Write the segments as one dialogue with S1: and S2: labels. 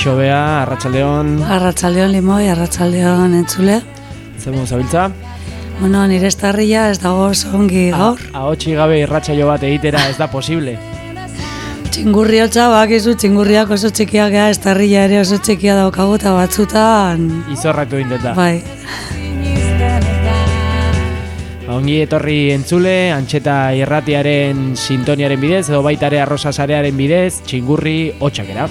S1: Kaixo bea, arratsaldeon,
S2: arratsaldeon limoi, arratsaldeon entzule.
S1: zemu zabiltza?
S2: Bueno, nire estarria ez dago oso ongi gaur.
S1: Ahotsi gabe irratsaio bat egitera ez da posible.
S2: Txingurri hotza, bakizu txingurriak oso txikiak gea, estarria ere oso txikia daukagu eta batzutan,
S1: Izorratu indeta.
S2: bai,
S1: Ongi etorri entzule, antxeta irratiaren sintoniaren bidez, edo baita ere arrosa sarearen bidez, txingurri hotxakera.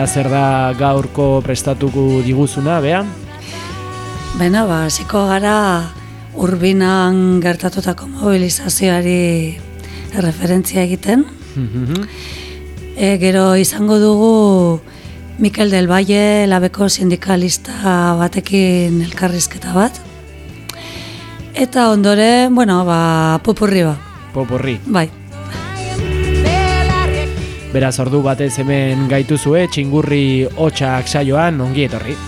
S1: Eta zer da gaurko prestatuko diguzuna, bea?
S2: Bena, ba, hasiko gara urbinan gertatutako mobilizazioari referentzia egiten. E, gero izango dugu Mikel del Valle labeko sindikalista batekin elkarrizketa bat. Eta ondoren, bueno, ba, pupurri ba,
S1: Popurri.
S2: bai.
S1: Beraz ordu batez hemen gaituzue, txingurri hotxak saioan, ongi etorri.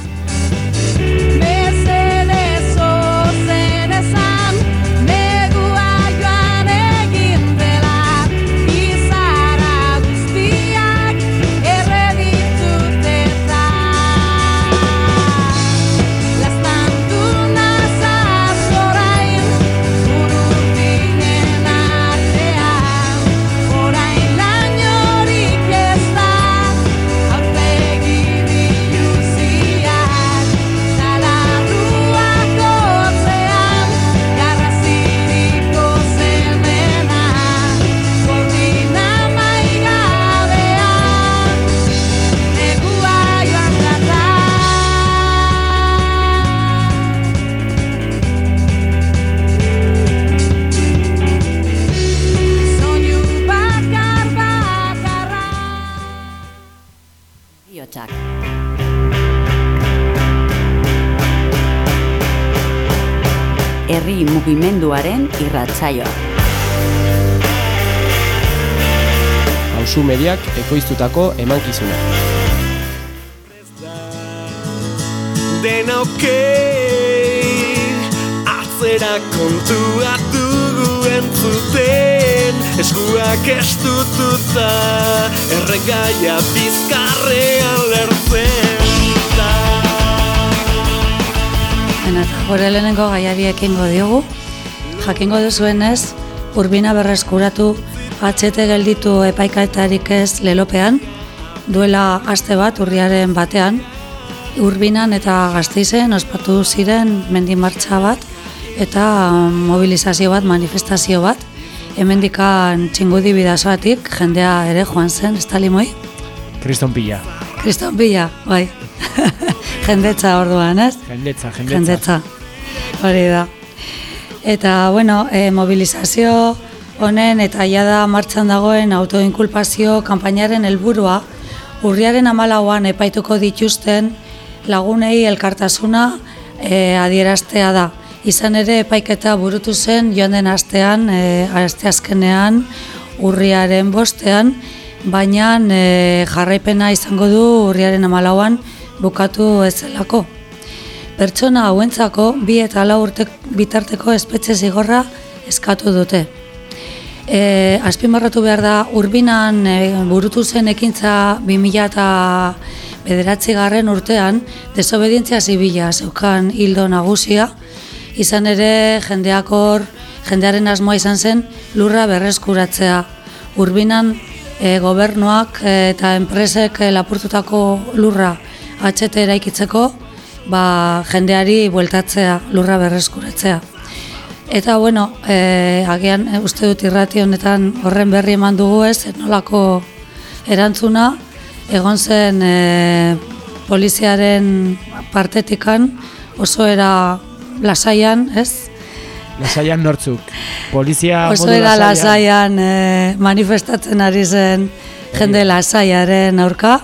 S3: Herri mugimenduaren irratsaioa.
S1: Hauzu mediak ekoiztutako emankizuna.
S4: denokei Atzera kontua dugu entzuten Eskuak estututa Erregaia bizkarrean lertzen
S2: Eta gure lehenengo gaiari ekingo diogu. Jakingo duzuenez, urbina berreskuratu HT gelditu epaiketarik ez lelopean, duela aste bat urriaren batean, urbinan eta gazteizen ospatu ziren mendimartxa bat eta mobilizazio bat, manifestazio bat, hemendikan txingudi bidazoatik jendea ere joan zen, ez talimoi?
S1: Kriston pila.
S2: Kriston bila, bai. Jendetza orduan, ez?
S1: Jendetza, jendetza.
S2: Jendetza. Hori da. Eta, bueno, e, mobilizazio honen eta jada martxan dagoen autoinkulpazio kanpainaren helburua urriaren amalauan epaituko dituzten lagunei elkartasuna e, adieraztea da. Izan ere epaiketa burutu zen joan den astean, e, aste azkenean, urriaren bostean, baina e, jarraipena izango du urriaren amalauan bukatu ez zelako. Pertsona hauentzako bi eta lau urte bitarteko espetxe zigorra eskatu dute. E, azpimarratu behar da, urbinan e, burutu zen ekintza 2000 eta bederatzi garren urtean, desobedientzia zibila zeukan hildo nagusia, izan ere jendeak hor, jendearen asmoa izan zen lurra berreskuratzea. Urbinan e, gobernuak e, eta enpresek e, lapurtutako lurra HT eraikitzeko, ba, jendeari bueltatzea, lurra berreskuratzea. Eta bueno, e, agian e, uste dut irrati honetan horren berri eman dugu ez, nolako erantzuna, egon zen e, poliziaren partetikan oso era lasaian, ez?
S5: Lasaian nortzuk. Polizia
S2: Oso
S5: modu
S2: era
S5: lasaian.
S2: lasaian e, manifestatzen ari zen jende lasaiaren aurka.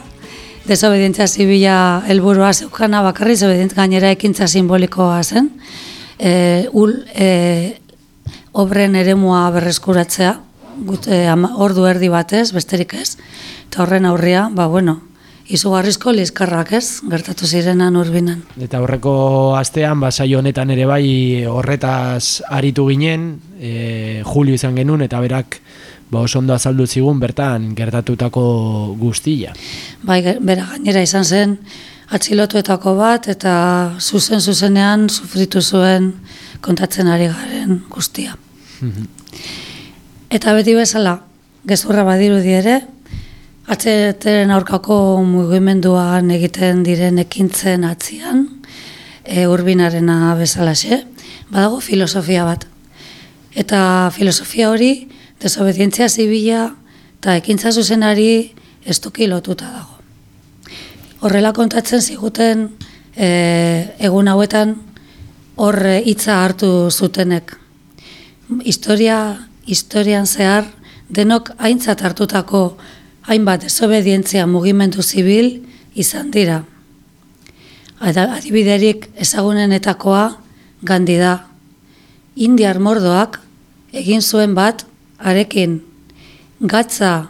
S2: Desobedientzia zibila helburua zeukana bakarri, desobedientzia gainera ekintza simbolikoa zen. E, ul, e, obren eremua berreskuratzea, gut, e, ama- ordu erdi batez, besterik ez. Eta horren aurria, ba bueno, izugarrizko lizkarrak ez, gertatu zirenan urbinan.
S5: Eta horreko astean, ba, saio honetan ere bai horretaz aritu ginen, e, Julio izan genuen, eta berak ba, oso ondo azaldu zigun bertan gertatutako guztia.
S2: Bai, bera gainera izan zen atxilotuetako bat eta zuzen zuzenean sufritu zuen kontatzen ari garen guztia. Eta beti bezala, gezurra badirudi ere, atzeteren aurkako mugimenduan egiten diren ekintzen atzian, e, urbinarena bezalaxe, badago filosofia bat. Eta filosofia hori, desobedientzia zibila eta ekintza zuzenari estuki lotuta dago. Horrela kontatzen ziguten e, egun hauetan hor e, hitza hartu zutenek. Historia, historian zehar denok aintzat hartutako hainbat desobedientzia mugimendu zibil izan dira. Adibiderik ezagunenetakoa Gandhi da. Indiar mordoak egin zuen bat arekin gatza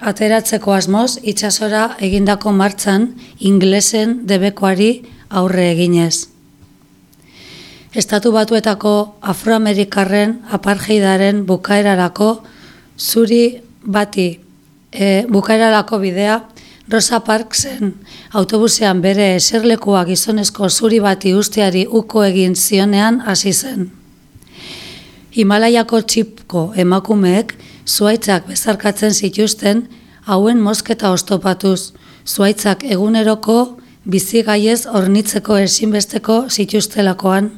S2: ateratzeko asmoz itsasora egindako martzan inglesen debekoari aurre eginez. Estatu batuetako afroamerikarren apartheidaren bukaerarako zuri bati e, bukaerarako bidea Rosa Parksen autobusean bere eserlekua gizonezko zuri bati usteari uko egin zionean hasi zen. Himalaiako txipko emakumeek zuaitzak bezarkatzen zituzten hauen mosketa ostopatuz, zuaitzak eguneroko bizigaiez hornitzeko ezinbesteko zituztelakoan.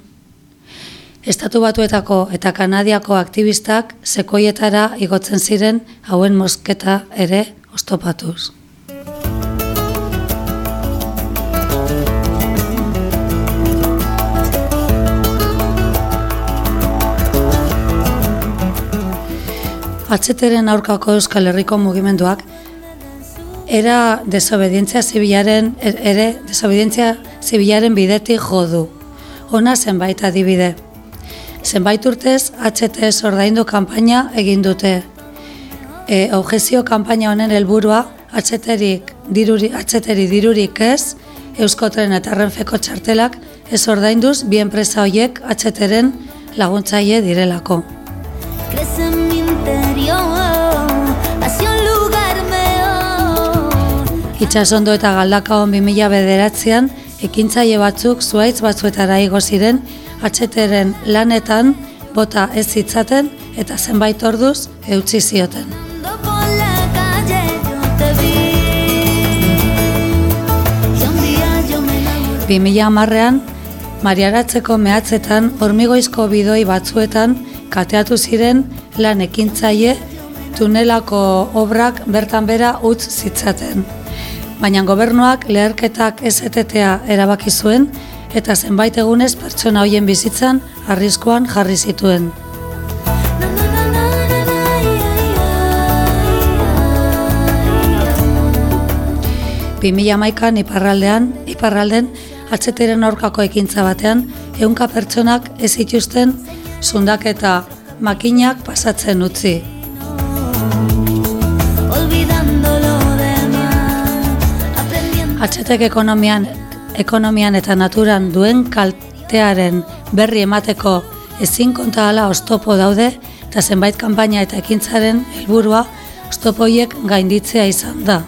S2: Estatu batuetako eta kanadiako aktivistak sekoietara igotzen ziren hauen mosketa ere ostopatuz. Atzeteren aurkako Euskal Herriko mugimenduak era desobedientzia zibilaren ere desobedientzia zibilaren bidetik jo du. Ona zenbait adibide. Zenbait urtez HTS ordaindu kanpaina egin dute. E, objezio kanpaina honen helburua HTrik diruri HTri dirurik ez Euskotren eta Renfeko txartelak ez ordainduz bi enpresa hoiek HTren laguntzaile direlako.
S6: crece
S2: Itxasondo eta galdakaon 2000 bederatzean, ekintzaile batzuk zuaitz batzuetara igo ziren, atxeteren lanetan bota ez zitzaten eta zenbait orduz eutzi zioten.
S6: Ando por la calle yo te vi. Y un día yo me enamoré.
S2: 2000 hamarrean, Mariaratzeko mehatzetan hormigoizko bidoi batzuetan kateatu ziren lan ekintzaile tunelako obrak bertan bera utz zitzaten. Baina gobernuak leherketak ez etetea erabaki zuen eta zenbait egunez pertsona hoien bizitzan arriskuan jarri zituen.
S6: Ay, ay.
S2: 2011an iparraldean, iparralden atzeteren aurkako ekintza batean, ehunka pertsonak ez zituzten zundaketa makinak pasatzen utzi.
S6: Olvidando
S2: Atzetek ekonomian, ekonomian eta naturan duen kaltearen berri emateko ezin konta ala oztopo daude eta zenbait kanpaina eta ekintzaren helburua oztopo horiek gainditzea izan da.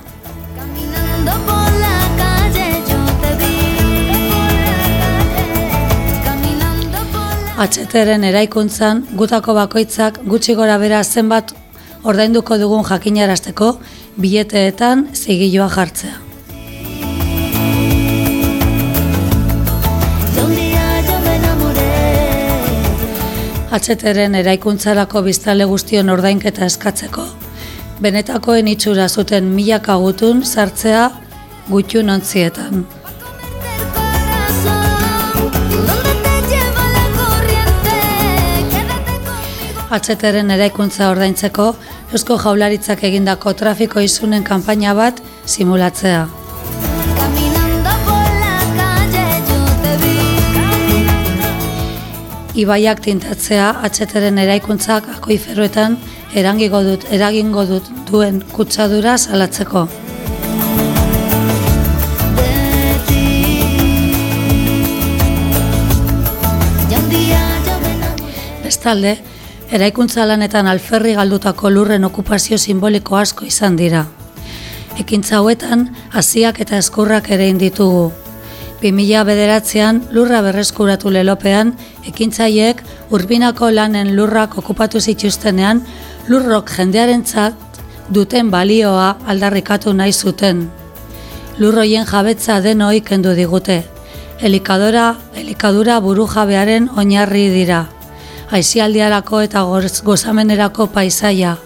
S2: HTren eraikuntzan gutako bakoitzak gutxi gora bera zenbat ordainduko dugun jakinarazteko bileteetan zigiloa jartzea. HTren eraikuntzarako biztale guztion ordainketa eskatzeko, benetakoen itxura zuten milaka gutun sartzea gutxun ontzietan. HTren eraikuntza ordaintzeko Eusko Jaularitzak egindako trafiko izunen kanpaina bat simulatzea. Ibaiak tintatzea HTren eraikuntzak akoiferoetan erangigo dut, eragingo dut duen kutsadura salatzeko. Bestalde, eraikuntza lanetan alferri galdutako lurren okupazio simboliko asko izan dira. Ekintza hauetan, hasiak eta eskurrak ere inditugu. 2000 bederatzean lurra berreskuratu lelopean, ekintzaiek urbinako lanen lurrak okupatu zituztenean, lurrok jendearentzat duten balioa aldarrikatu nahi zuten. Lurroien jabetza denoi kendu digute. Elikadora, elikadura buru jabearen oinarri dira. Aizialdiarako eta goz- gozamenerako paisaia.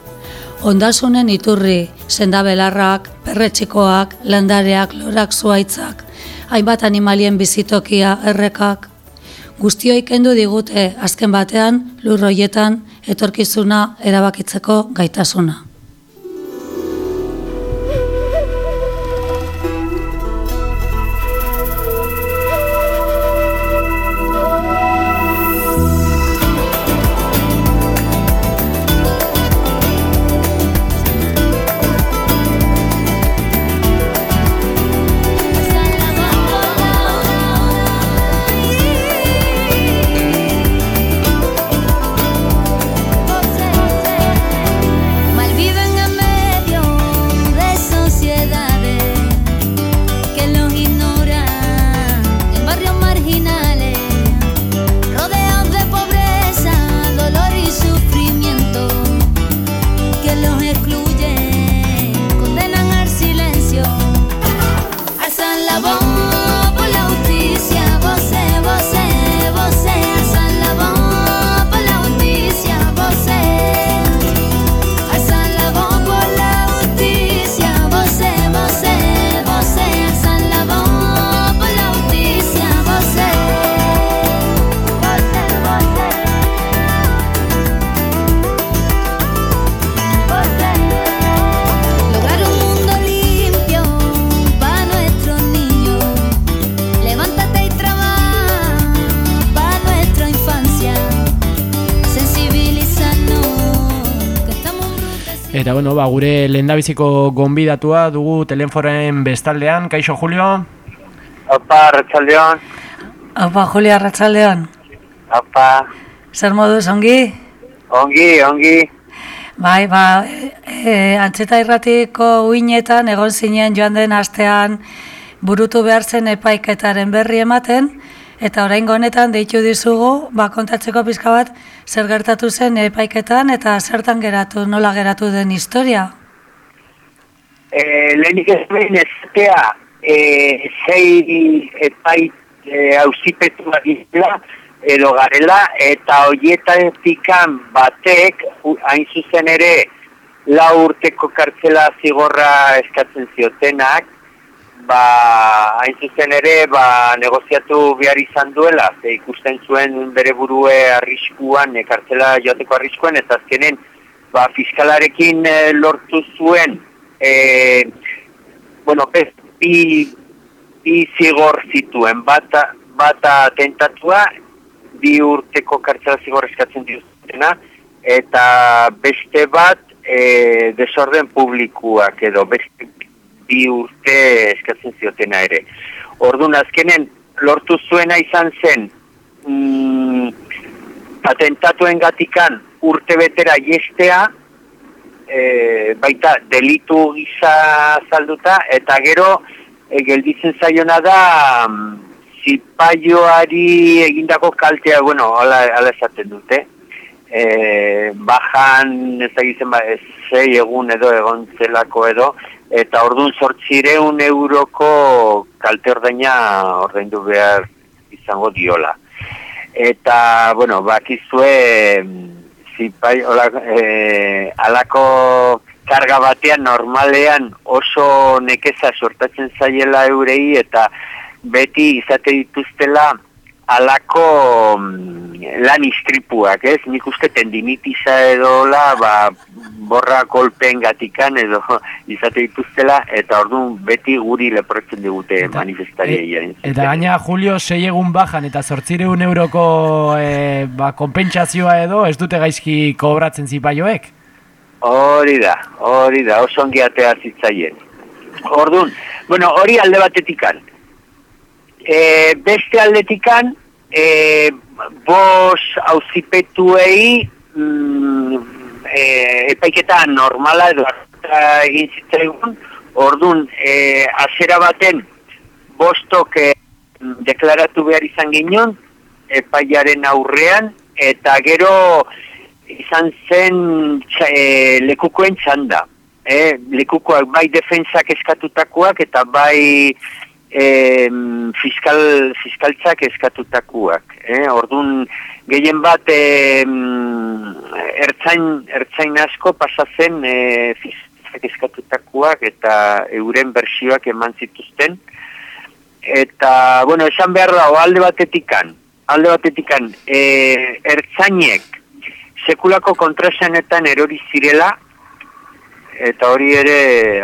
S2: Ondasunen iturri, sendabelarrak, perretxikoak, landareak, lorak zuaitzak, hainbat animalien bizitokia, errekak. Guztioi kendu digute azken batean lurroietan etorkizuna erabakitzeko gaitasuna.
S5: Eta bueno, ba, gure lehendabiziko gonbidatua dugu telefonen bestaldean, Kaixo Julio?
S7: Opa, Arratxaldeon.
S2: Haupa, Julia Arratsaldeon.
S7: Opa,
S2: Zer moduz ongi?
S7: ongi, ongi.
S2: Bai, ba, e, antzeta irratiko uinetan egon zinen joan den astean burutu behar zen epaiketaren berri ematen, eta oraingo honetan deitu dizugu, ba, kontatzeko pizka bat, zer gertatu zen epaiketan eta zertan geratu, nola geratu den historia.
S7: E, lehenik ez behin ezatea, e, zei epai e, ausipetua dira, edo garela, eta hoietatikan batek, u- hain zuzen ere, lau urteko kartzela zigorra eskatzen ziotenak, ba, hain zuzen ere, ba, negoziatu behar izan duela, ze ikusten zuen bere burue arriskuan, e, kartzela joateko arriskuan, eta azkenen, ba, fiskalarekin eh, lortu zuen, e, bueno, bez, bi, bi zigor zituen, bata, bata tentatua, bi urteko kartzela zigor eskatzen dituztena, eta beste bat e, desorden publikuak edo beste bi urte eskatzen ziotena ere. Orduan azkenen lortu zuena izan zen mm, atentatuen gatikan urte betera iestea, e, baita delitu gisa zalduta, eta gero e, gelditzen zaiona da mm, zipaioari egindako kaltea, bueno, hala, hala esaten dute. E, bajan, ez da gizen, ba, ez zei egun edo egon zelako edo, eta ordun sortzireun euroko kalte ordaina ordaindu behar izango diola. Eta, bueno, bakizue, zipai, hola, e, alako karga batean normalean oso nekeza sortatzen zaiela eurei eta beti izate dituztela alako mm, lan istripuak, ez? Nik uste tendinitiza edola, ba, borra kolpen gatikan edo izate dituztela, eta orduan beti guri leprotzen digute
S5: Eta-
S7: manifestariei.
S5: E, eta gaina Julio sei egun bajan eta zortzireun euroko e, ba, konpentsazioa edo ez dute gaizki kobratzen zipaioek?
S7: Hori da, hori da, oso ongi atea zitzaien. Orduan, bueno, hori alde batetikan. E, beste aldetikan, e, bos auzipetuei mm, e, epaiketa normala edo egin zitzaigun, orduan, e, azera baten bostok e, deklaratu behar izan ginen, epaiaren aurrean, eta gero izan zen e, lekukoen txanda. E, lekukoak bai defensak eskatutakoak eta bai e, fiskal, fiskaltzak eskatutakoak. E, Orduan gehien bat e, ertzain, ertzain asko pasa zen e, fiskaltzak eskatutakoak eta euren bersioak eman zituzten. Eta, bueno, esan behar da, alde batetikan, alde batetikan, e, ertzainek sekulako kontrasanetan erori zirela, eta hori ere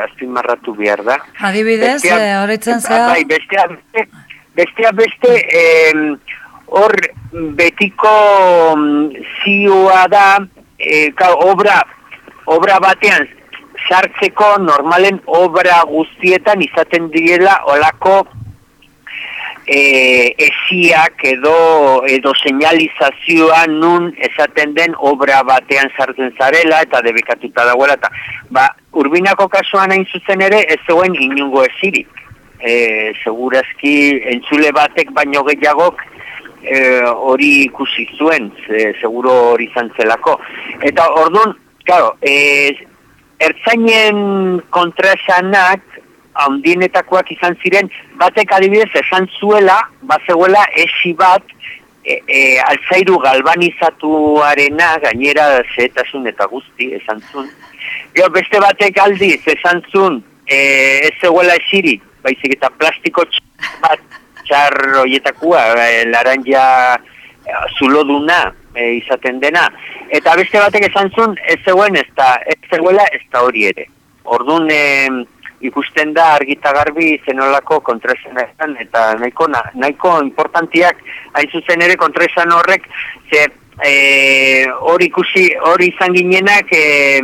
S7: azpimarratu behar da.
S2: Adibidez, eh, horretzen zea,
S7: Bai, bestea beste, bestea beste em, hor betiko mm, zioa da, e, ka, obra, obra batean sartzeko normalen obra guztietan izaten direla olako e, esiak edo edo señalizazioa nun esaten den obra batean sartzen zarela eta debekatuta dagoela eta ba, urbinako kasuan hain zuzen ere ez zegoen inungo esirik e, segurazki entzule batek baino gehiagok e, hori ikusi zuen ze, seguro hori izan zelako. Eta orduan, claro, e, ertzainen kontraesanak handienetakoak izan ziren, batek adibidez esan zuela, bazegoela esi bat, e, e, altzairu galbanizatuarena, gainera zehetasun eta guzti esan zuen. Gero beste batek aldiz esan zuen, e, ez zegoela esirik, baizik eta plastiko bat txar hoietakoa, e, laranja e, zuloduna e, izaten dena. Eta beste batek esan zuen, ez zegoen ez da, ez zegoela ez da hori ere. Orduan, e, ikusten da argita garbi zenolako kontraesanetan eta nahiko, na- nahiko importantiak hain zuzen ere kontraesan horrek ze hori ikusi hori izan ginenak e,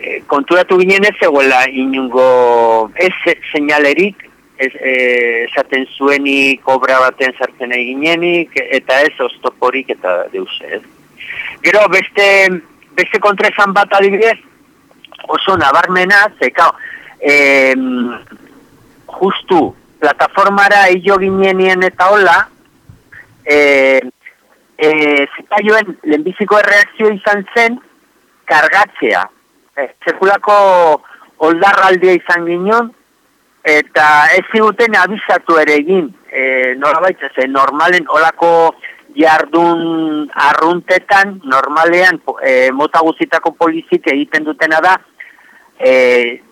S7: e, konturatu ginen ez zegoela inungo ez seinalerik e, esaten zuenik obra baten sartzen nahi ginenik eta ez oztoporik eta deus ez. Gero beste, beste kontraesan bat adibidez oso nabarmena, ze kao, em, justu plataformara hilo ginenien eta hola, e, e, zitaioen lehenbiziko erreakzio izan zen kargatzea. E, sekulako oldarraldia izan ginen, eta ez ziguten abizatu ere egin, e, nolabait, ze normalen olako jardun arruntetan, normalean po- e, mota guzitako polizik egiten dutena da, e,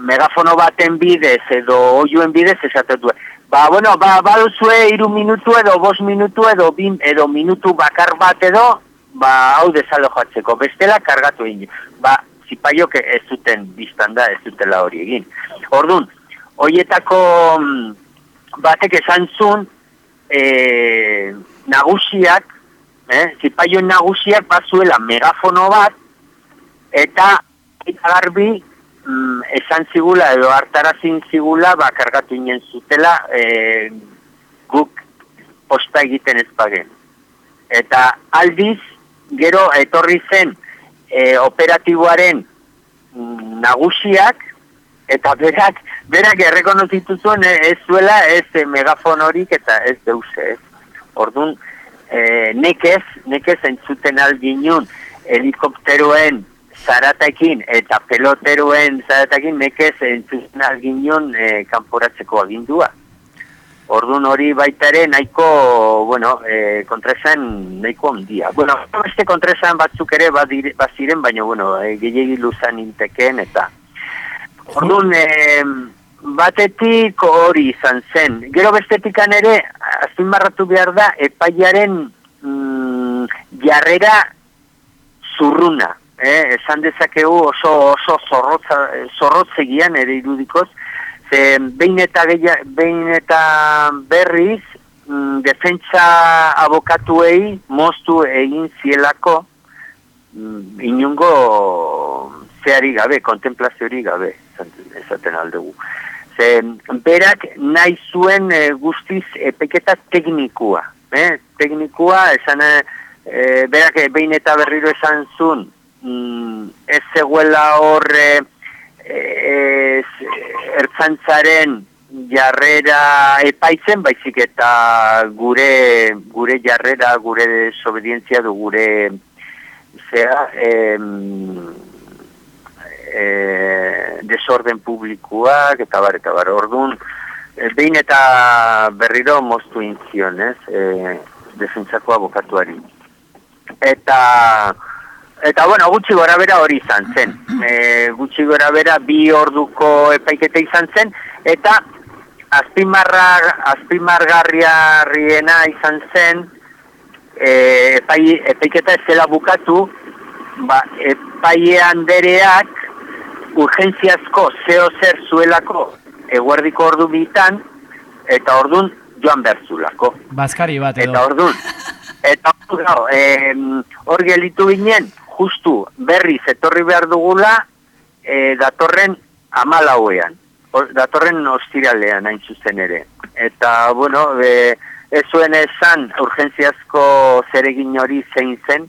S7: megafono baten bidez edo oioen bidez esaten du. Ba, bueno, ba, baduzue iru minutu edo bost minutu edo bin, edo minutu bakar bat edo, ba, hau desalo joatzeko, bestela kargatu egin. Ba, zipaiok ez zuten biztan da, ez zutela hori egin. Orduan, hoietako mm, batek esan zuen, e, nagusiak, eh, zipaioen nagusiak bazuela megafono bat, eta garbi mm, esan zigula edo hartarazin zigula ba, inen zutela e, guk posta egiten ez. Eta aldiz gero etorri zen e, operatiboaren mm, nagusiak, eta berak, berak errekonozitu zuen e, ez zuela ez e, megafonorik eta ez deuse, ez. Orduan, e, nekez, nekez entzuten alginun helikopteroen zaratekin eta peloteroen zaratekin nekez entzuten alginun e, kanporatzeko agindua. Orduan hori baita ere nahiko, bueno, e, kontraesan nahiko ondia. Bueno, beste kontraesan batzuk ere badire- baziren, baina, bueno, e, gehiagi luzan inteken eta. Orduan, e, batetik hori izan zen. Gero bestetikan ere, azpimarratu behar da, epaiaren mm, jarrera zurruna. Eh? Esan dezakegu oso, oso zorrotza, zorrotzegian ere irudikoz, ze behin eta, geia, behin eta berriz, mm, defentsa abokatuei moztu egin zielako mm, inungo zeari gabe, kontemplazioari gabe, esaten- aldegu. Ze, berak nahi zuen e, guztiz epeketa teknikua. Eh? Teknikua, esan, e, berak behin eta berriro esan zuen, mm, ez zegoela hor e, e, ertzantzaren jarrera epaitzen, baizik eta gure gure jarrera, gure desobedientzia du gure zera, em, e, desorden publikoak, eta bar, eta bar, orduan, behin eta berriro moztu intzion, ez, e, defentsako abokatuari. Eta, eta bueno, gutxi gora bera hori izan zen. E, gutxi gora bera bi orduko epaiketa izan zen, eta azpimarra, azpimargarriarriena izan zen, e, epai, epaiketa ez zela bukatu, ba, epaie andereak urgentziazko zeo zer zuelako eguerdiko ordu bitan, eta ordun joan berzulako.
S5: Bazkari bat edo.
S7: Eta ordun, eta orduan, gau, em, hor gelitu ginen, justu berriz etorri behar dugula, e, datorren amalauean, Hor- datorren ostiralean hain zuzen ere. Eta, bueno, e, ez zuen esan urgentziazko zeregin hori zein zen,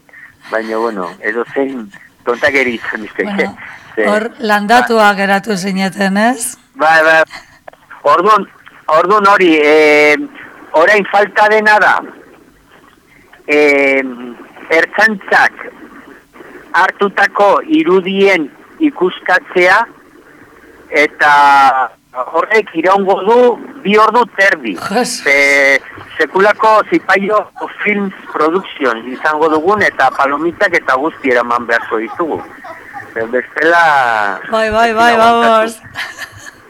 S7: baina, bueno, edo zein tontakeri izan izteke.
S2: Bueno, hor landatuak geratu zineten, ez?
S7: Bai, bai. Orduan, orduan hori, eh, orain falta dena da, eh, ertzantzak hartutako irudien ikuskatzea, eta horrek iraungo du bi ordu terdi. Ze, sekulako zipaio films production izango dugun eta palomitak eta guzti eraman beharko ditugu. Bestela...
S2: Bai, bai, bai, vamos.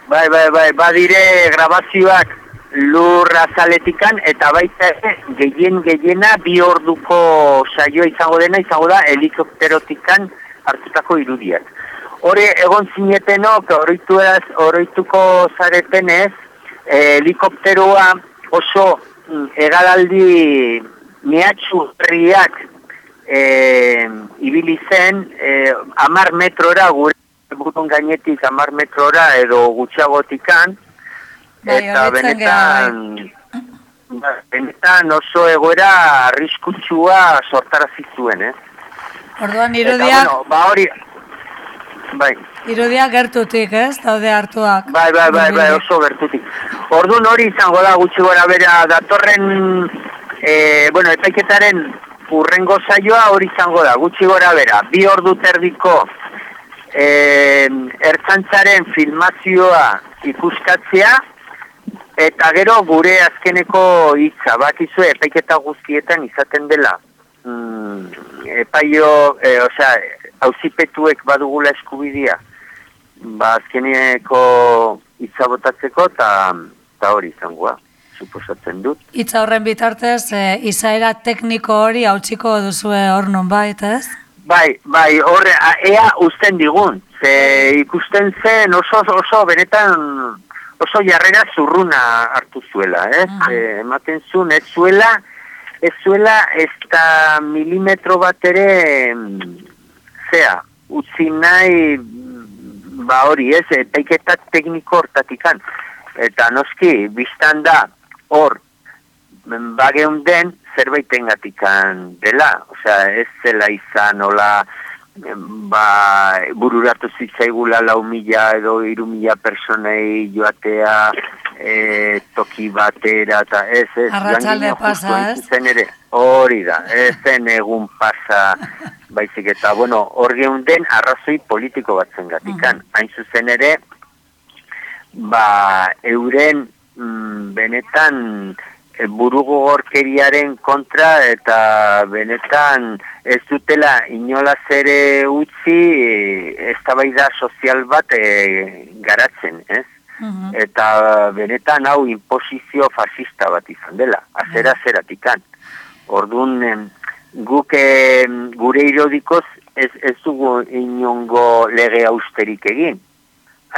S7: Bai, bai, bai, badire grabazioak lur azaletikan eta baita ere gehien gehiena bi orduko saioa izango dena izango da helikopterotikan hartutako irudiak. Hore egon zinetenok oroituaz, oroituko zaretenez eh, helikopteroa oso mm, egalaldi mehatxu herriak eh, ibili zen eh, amar metrora gure burun gainetik amar metrora edo gutxiagotikan
S2: Bai,
S7: eta benetan ba, benetan oso egoera arriskutsua sortarazi zuen, eh?
S2: Orduan
S7: Eta,
S2: irudia,
S7: bueno, ba hori bai,
S2: irudia gertutik, ez? Daude hartuak.
S7: bai, bai, bai, bai, oso bertutik. Orduan hori izango da gutxi gora bera datorren e, bueno, epaiketaren urrengo saioa hori izango da, gutxi gora bera, bi ordu terdiko e, ertzantzaren filmazioa ikuskatzea, eta gero gure azkeneko hitza, bakizu epaiketa guztietan izaten dela. Mm, epaio, e, osea, hauzipetuek badugula eskubidea, ba azkeneko hitza botatzeko eta eta hori izangoa, suposatzen dut.
S2: Hitza horren bitartez, e, izaera tekniko hori hautsiko duzue hor nonbait, ez?
S7: Bai, bai, horre, ea usten digun, ze ikusten zen oso, oso, benetan oso jarrera zurruna hartu zuela, ez?
S2: Mhm.
S7: Eh, ematen zuen, ez zuela, ez zuela ez da milimetro bat ere, mm, zea, utzi nahi, mm, ba hori, ez, epaiketa tekniko hortatikan. Eta noski, biztan da, hor, mm, bageun den, zerbaitengatikan dela, osea, ez zela izan hola ba, bururatu zitzaigula lau mila edo iru mila personei joatea e, toki batera eta ez, ez. justu
S2: pasa, ez?
S7: zuzen ere, hori da, ez zen egun pasa baizik eta, bueno, hor geunden arrazoi politiko batzen gatikan. Hain zuzen ere, ba, euren mm, benetan burugogorkeriaren kontra eta benetan ez dutela inolaz ere utzi e, eztabaida sozial bat e, garatzen, ez?
S2: Mhm.
S7: Eta benetan hau imposizio fascista bat izan dela, azera zeratikan. Orduan, guk gure irodikoz ez, ez dugu inongo lege austerik egin.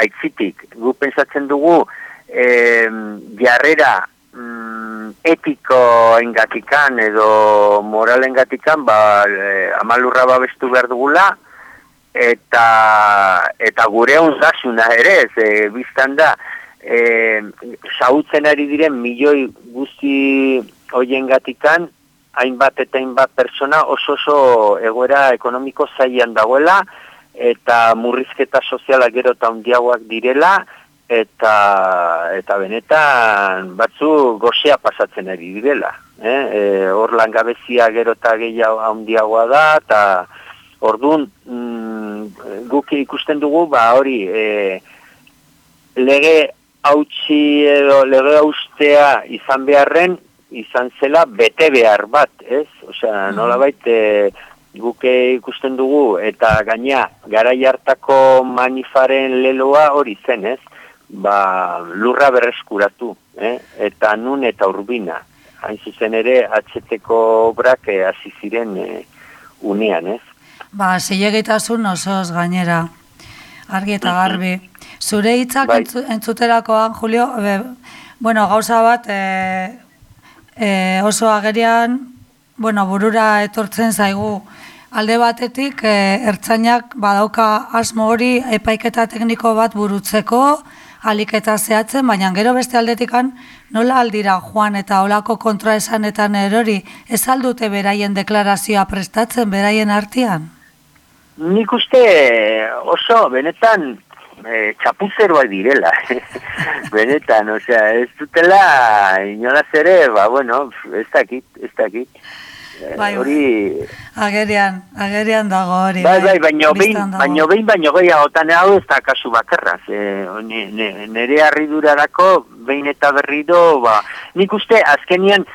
S7: Aitzitik, guk pentsatzen dugu em, jarrera mm, etiko engatikan edo moral engatikan ba, e, amalurra babestu behar dugula eta eta gure ondasuna ere, ze biztan da e, sautzen ari diren milioi guzti hoien gatikan hainbat eta hainbat persona oso oso egoera ekonomiko zailan dagoela eta murrizketa soziala gero eta direla eta eta benetan batzu gozea pasatzen ari direla. Eh? E, hor langabezia gero eta gehiago handiagoa da eta orduan mm, guk ikusten dugu ba hori e, lege hautsi edo lege haustea izan beharren izan zela bete behar bat, ez? Osea, nolabait e, guk ikusten dugu eta gaina garai hartako manifaren leloa hori zen, ez? Ba, lurra berreskuratu, eh? eta nun eta urbina. Hain zuzen ere, atxeteko obrak eh, hasi ziren eh, unean, ez?
S2: Ba, zilegitasun osoz gainera, argi eta garbi. Zure hitzak
S7: Bai.
S2: entzu, entzuterakoan, Julio, e, bueno, gauza bat, e, e, oso agerian, bueno, burura etortzen zaigu, alde batetik, e, ertzainak badauka asmo hori epaiketa tekniko bat burutzeko, aliketa zehatzen, baina gero beste aldetikan nola aldira joan eta olako kontraesanetan erori, ez aldute beraien deklarazioa prestatzen beraien artean?
S7: Nik uste oso, benetan, e, txapuzeroak direla. benetan, osea, ez dutela, inolaz ere, ba, bueno, ez dakit, ez dakit.
S2: Bai, bai.
S7: hori,
S2: Agerian, agerian dago hori.
S7: bai, bai, baino behin, baino behin, baino gehiagotan hau ez da kasu bakarra. Ze, ne- ne- nere harridurarako, behin eta berriro, ba, nik uste azkenian,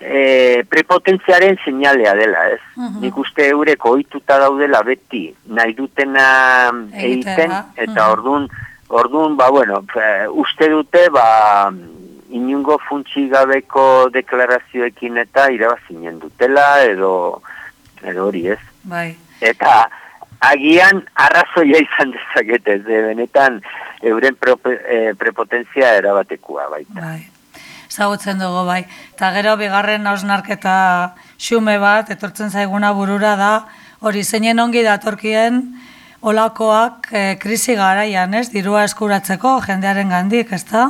S7: e, prepotentziaren seinalea dela, ez?
S2: Mhm.
S7: Nik uste eurek ohituta daudela beti, nahi dutena egiten, eta
S2: mhm.
S7: ordun ordun ba, bueno, e, uste dute, ba, inungo funtsi gabeko deklarazioekin eta irabazinen dutela, edo, edo hori ez.
S2: Bai.
S7: Eta agian arrazoia izan dezakete, ze benetan euren prope, e, prepotentzia erabatekoa baita.
S2: Bai. Zagutzen dugu bai. Eta gero bigarren hausnarketa xume bat, etortzen zaiguna burura da, hori zeinen ongi datorkien olakoak eh, krisi garaian, ez? Dirua eskuratzeko jendearen gandik, ez da?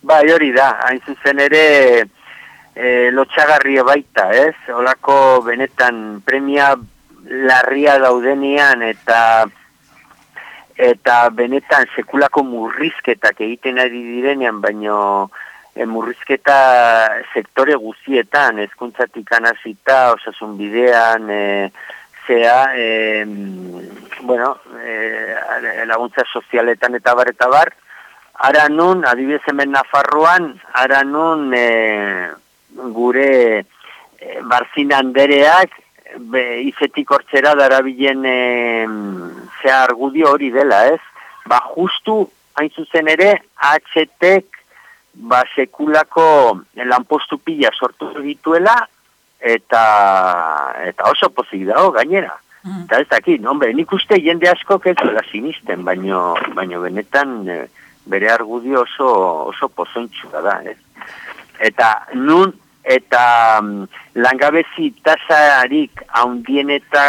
S7: Bai, hori da, hain zuzen ere e, lotxagarria baita, ez? Olako benetan premia larria daudenean eta eta benetan sekulako murrizketak egiten ari direnean, baino e, murrizketa sektore guztietan, hezkuntzatik hasita, osasun bidean, e, zea, e, bueno, e, laguntza sozialetan eta bar eta bar, ara nun, adibidez hemen Nafarroan, ara nun e, gure e, Barzin Andereak be, izetik hortzera darabilen e, zea argudio hori dela, ez? Ba, justu, hain zuzen ere, HTek ba, sekulako lanpostu pila sortu dituela, eta, eta oso pozik dago gainera.
S2: Mm.
S7: Eta ez dakit, hombre, nik uste jende asko ez duela sinisten, baino, baino benetan eh, bere argudio oso, oso pozontxua da, ez? Eta nun, eta mm, langabezi tasarik haundien eta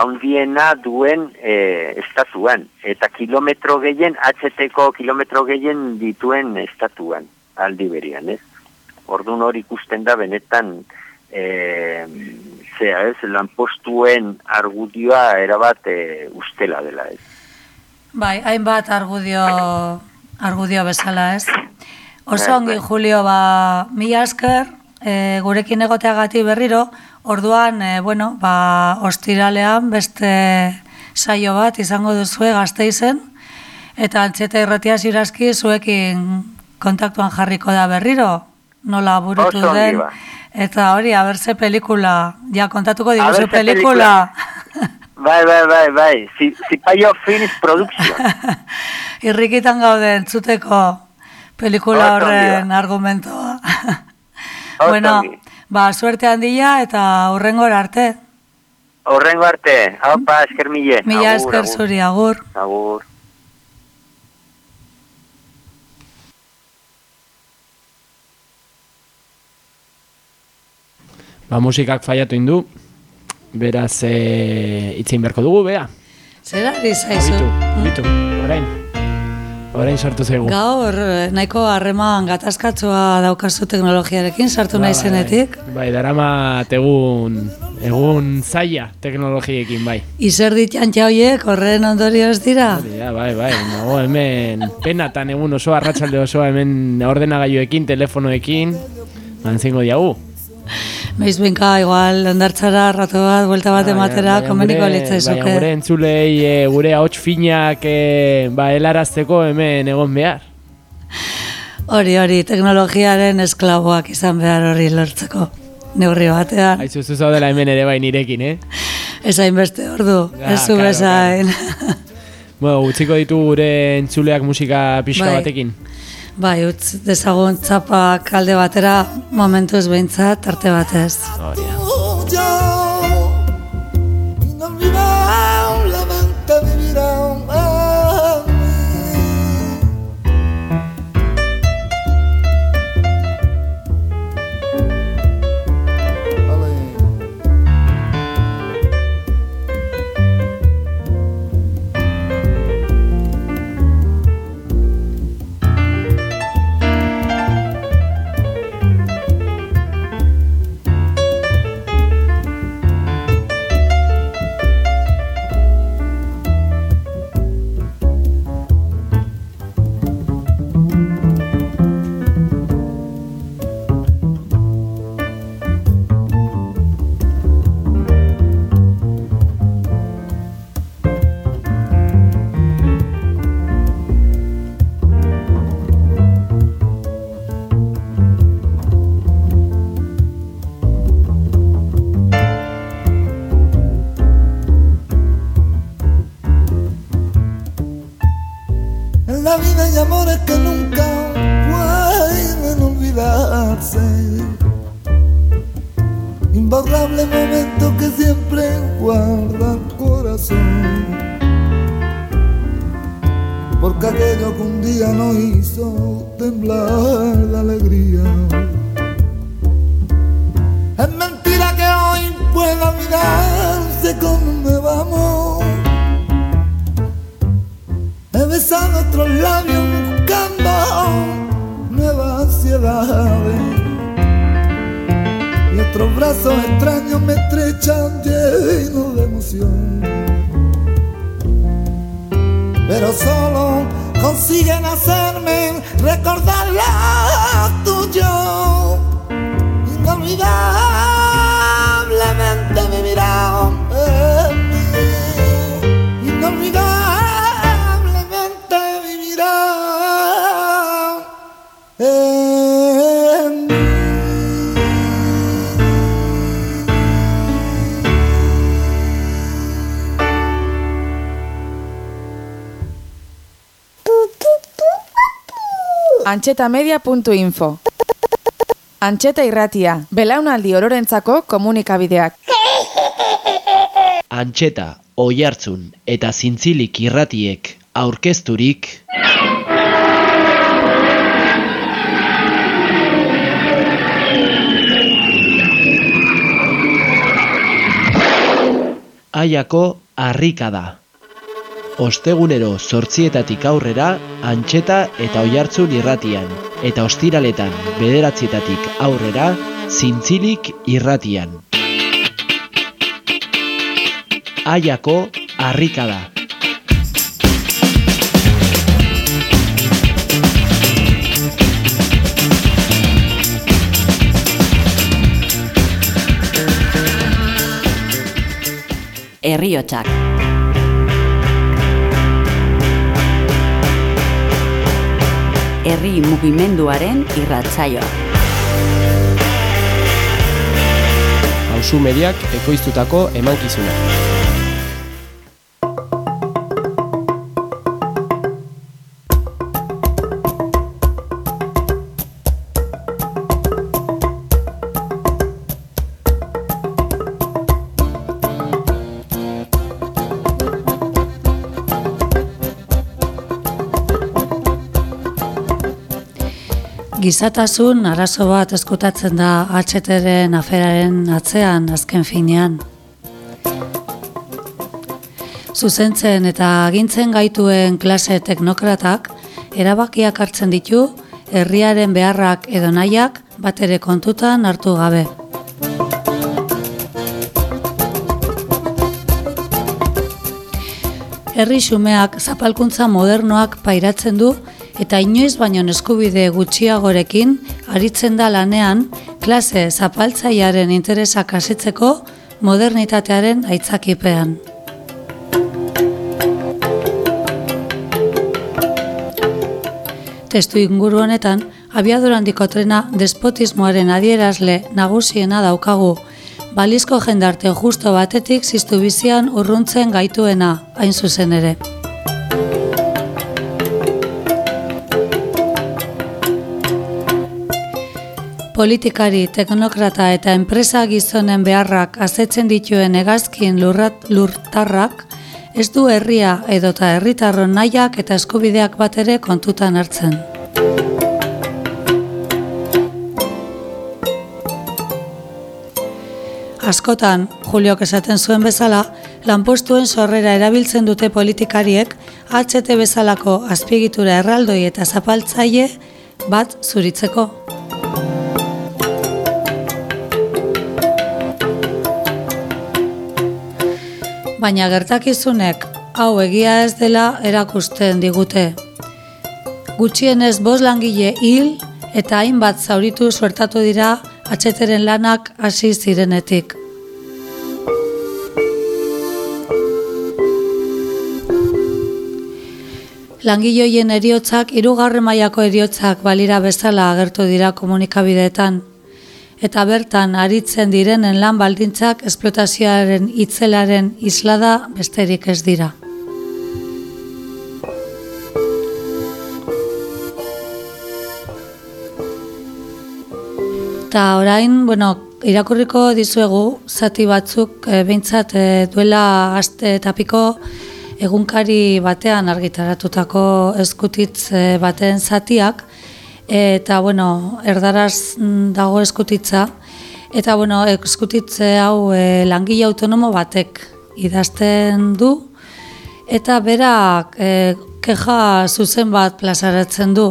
S7: haundiena duen e, estatuan. Eta kilometro gehien, HTko kilometro gehien dituen estatuan, aldi berian, ez? Orduan hori ikusten da benetan e, zea ez, lanpostuen argudioa erabat e, ustela dela ez.
S2: Bai, hainbat argudio, argudio bezala, ez? Oso
S7: Bai,
S2: ongi,
S7: bai.
S2: Julio, ba, mila esker, e, gurekin egoteagati berriro, orduan, e, bueno, ba, ostiralean beste saio bat izango duzue gazteizen, eta antxeta irratia zirazki zuekin kontaktuan jarriko da berriro, nola burutu den,
S7: ba.
S2: eta hori, haberse pelikula, ja kontatuko diguzu
S7: ze
S2: pelikula.
S7: Bai, bai, bai, bai, Zi- Zipaio Finish Production.
S2: Irrikitan gaude entzuteko pelikula horren argumentoa. Bueno, ba, suerte handia eta urrengora arte.
S7: Horrengo arte, haupa, esker mile.
S2: Mila
S7: Agur,
S2: esker
S7: agur.
S2: zuri, agur.
S7: Agur.
S8: Ba, musikak faiatu indu, beraz e, itzein beharko dugu, bea.
S2: Zer ari zaizu?
S8: Bitu, bitu, orain. Orain sortu zaigu.
S2: Gaur, eh, nahiko harreman gatazkatzua daukazu teknologiarekin, sartu nahi zenetik.
S8: Bai, bai, darama egun, egun zaila teknologiekin, bai.
S2: Izer ditantxa horiek horren ondorioz dira?
S8: Ja, bai, bai, nago hemen penatan egun osoa, arratsalde osoa hemen ordenagailuekin, telefonoekin, manzingo diagu.
S2: Beiz benka, igual, ondartzara rato bat, buelta bat ematera,
S8: Baina
S2: komeniko
S8: gure-
S2: litzaizuke.
S8: Baina gure entzulei, e, gure ahots finak e, ba, helarazteko hemen egon behar.
S2: Hori, hori, teknologiaren esklaboak izan behar hori lortzeko. Neurri batean.
S8: Aizu zu zaudela hemen ere bai nirekin, eh?
S2: Ez hainbeste ordu,
S8: Ja,
S2: ez zu
S8: claro,
S2: bezain.
S8: Bueno, utziko ditu gure entzuleak musika pixka
S2: Bai.
S8: batekin.
S2: Bai, utz dezagun txapak alde batera momentuz behintzat arte batez.
S8: Hori
S1: Antxetamedia.info Antxeta irratia, belaunaldi ororentzako komunikabideak.
S8: Antxeta, oihartzun eta zintzilik irratiek aurkezturik Aiako harrika da.
S5: Ostegunero zortzietatik aurrera antxeta eta oihartzun irratian, eta ostiraletan bederatzietatik aurrera zintzilik irratian. Aiako harrikada.
S3: Herriotsak. Herri mugimenduaren irratsaioa.
S9: Pausu mediak ekoiztutako emankizuna.
S2: Gizatasun arazo bat eskutatzen da atxeteren aferaren atzean azken finean. Zuzentzen eta agintzen gaituen klase teknokratak erabakiak hartzen ditu herriaren beharrak edo nahiak bat ere kontutan hartu gabe. Herri xumeak zapalkuntza modernoak pairatzen du eta inoiz baino eskubide gutxiagorekin aritzen da lanean klase zapaltzaiaren interesak asitzeko modernitatearen aitzakipean. Testu inguru honetan, abiadura handiko trena despotismoaren adierazle nagusiena daukagu, balizko jendarte justo batetik ziztu bizian urruntzen gaituena, hain zuzen ere. Politikari, teknokrata eta enpresa gizonen beharrak azetzen dituen hegazkin lurtarrak, ez du herria edota herritarron nahiak eta eskubideak bat ere kontutan hartzen. Askotan, Juliok esaten zuen bezala, lanpostuen sorrera erabiltzen dute politikariek HT bezalako azpiegitura erraldoi eta zapaltzaile bat zuritzeko. Baina gertakizunek hau egia ez dela erakusten digute. Gutxienez bost langile hil eta hainbat zauritu suertatu dira atxeteren lanak hasi zirenetik. Langiloien eriotzak hirugarren mailako eriotzak balira bezala agertu dira komunikabideetan eta bertan aritzen direnen lan baldintzak esplotazioaren itzelaren islada besterik ez dira. Eta orain, bueno, irakurriko dizuegu zati batzuk e, behintzat e, duela aste tapiko egunkari batean argitaratutako eskutitz e, baten zatiak eta bueno, erdaraz mm, dago eskutitza eta bueno, eskutitze hau e, langile autonomo batek idazten du eta berak e, keja zuzen bat plazaratzen du.